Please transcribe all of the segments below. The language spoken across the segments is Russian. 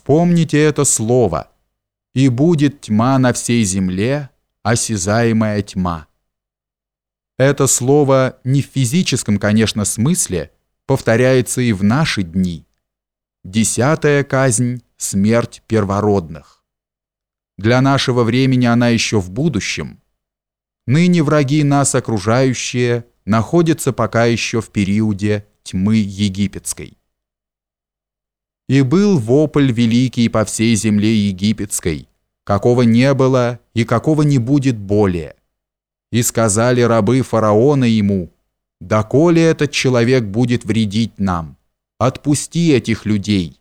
Вспомните это слово, и будет тьма на всей земле, осязаемая тьма. Это слово не в физическом, конечно, смысле, повторяется и в наши дни. Десятая казнь – смерть первородных. Для нашего времени она еще в будущем. Ныне враги нас окружающие находятся пока еще в периоде тьмы египетской. И был вопль великий по всей земле египетской, какого не было и какого не будет более. И сказали рабы фараона ему, «Доколе этот человек будет вредить нам? Отпусти этих людей.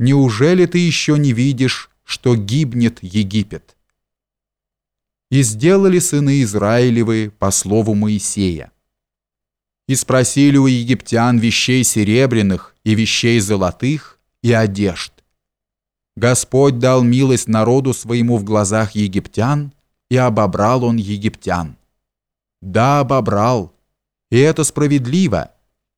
Неужели ты еще не видишь, что гибнет Египет?» И сделали сыны Израилевы по слову Моисея. И спросили у египтян вещей серебряных и вещей золотых, и одежд. Господь дал милость народу своему в глазах египтян, и обобрал он египтян. Да, обобрал, и это справедливо,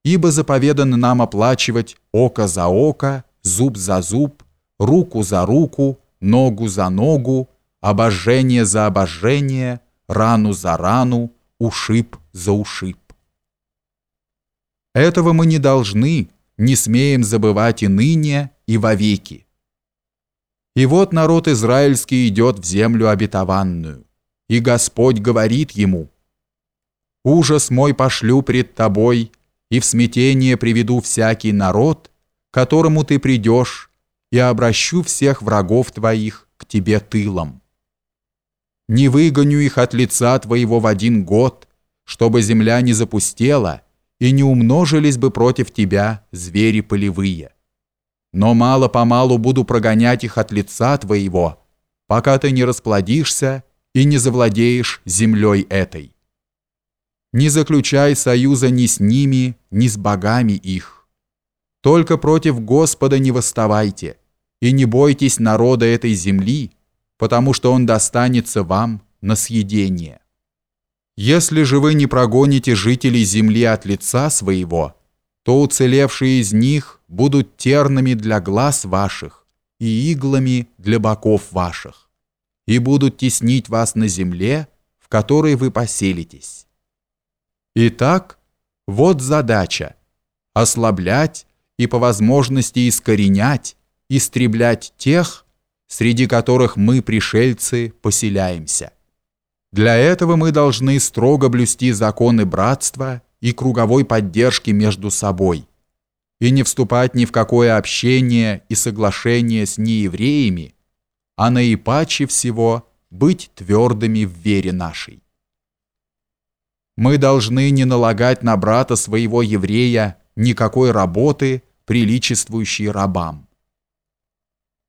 ибо заповедано нам оплачивать око за око, зуб за зуб, руку за руку, ногу за ногу, обожжение за обожжение, рану за рану, ушиб за ушиб. Этого мы не должны, не смеем забывать и ныне, и вовеки. И вот народ израильский идет в землю обетованную, и Господь говорит ему, «Ужас мой пошлю пред тобой, и в смятение приведу всякий народ, которому ты придешь, и обращу всех врагов твоих к тебе тылом. Не выгоню их от лица твоего в один год, чтобы земля не запустела, и не умножились бы против тебя звери полевые. Но мало-помалу буду прогонять их от лица твоего, пока ты не расплодишься и не завладеешь землей этой. Не заключай союза ни с ними, ни с богами их. Только против Господа не восставайте, и не бойтесь народа этой земли, потому что он достанется вам на съедение. Если же вы не прогоните жителей земли от лица своего, то уцелевшие из них будут тернами для глаз ваших и иглами для боков ваших, и будут теснить вас на земле, в которой вы поселитесь. Итак, вот задача – ослаблять и по возможности искоренять, истреблять тех, среди которых мы, пришельцы, поселяемся. Для этого мы должны строго блюсти законы братства и круговой поддержки между собой и не вступать ни в какое общение и соглашение с неевреями, а наипаче всего быть твердыми в вере нашей. Мы должны не налагать на брата своего еврея никакой работы, приличествующей рабам.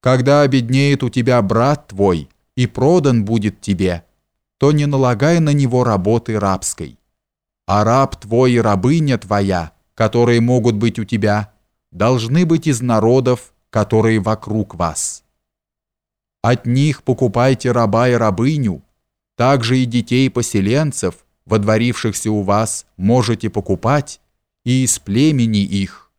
Когда обеднеет у тебя брат твой и продан будет тебе – то не налагай на него работы рабской. А раб твой и рабыня твоя, которые могут быть у тебя, должны быть из народов, которые вокруг вас. От них покупайте раба и рабыню, также и детей поселенцев, водворившихся у вас, можете покупать, и из племени их.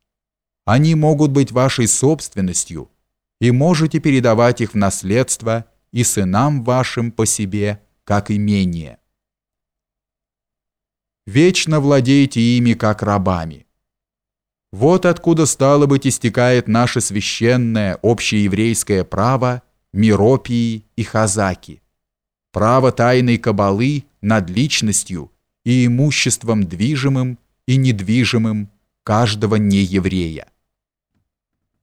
Они могут быть вашей собственностью, и можете передавать их в наследство и сынам вашим по себе, как имение. Вечно владеете ими, как рабами. Вот откуда, стало быть, истекает наше священное общееврейское право Миропии и Хазаки, право тайной кабалы над личностью и имуществом движимым и недвижимым каждого нееврея.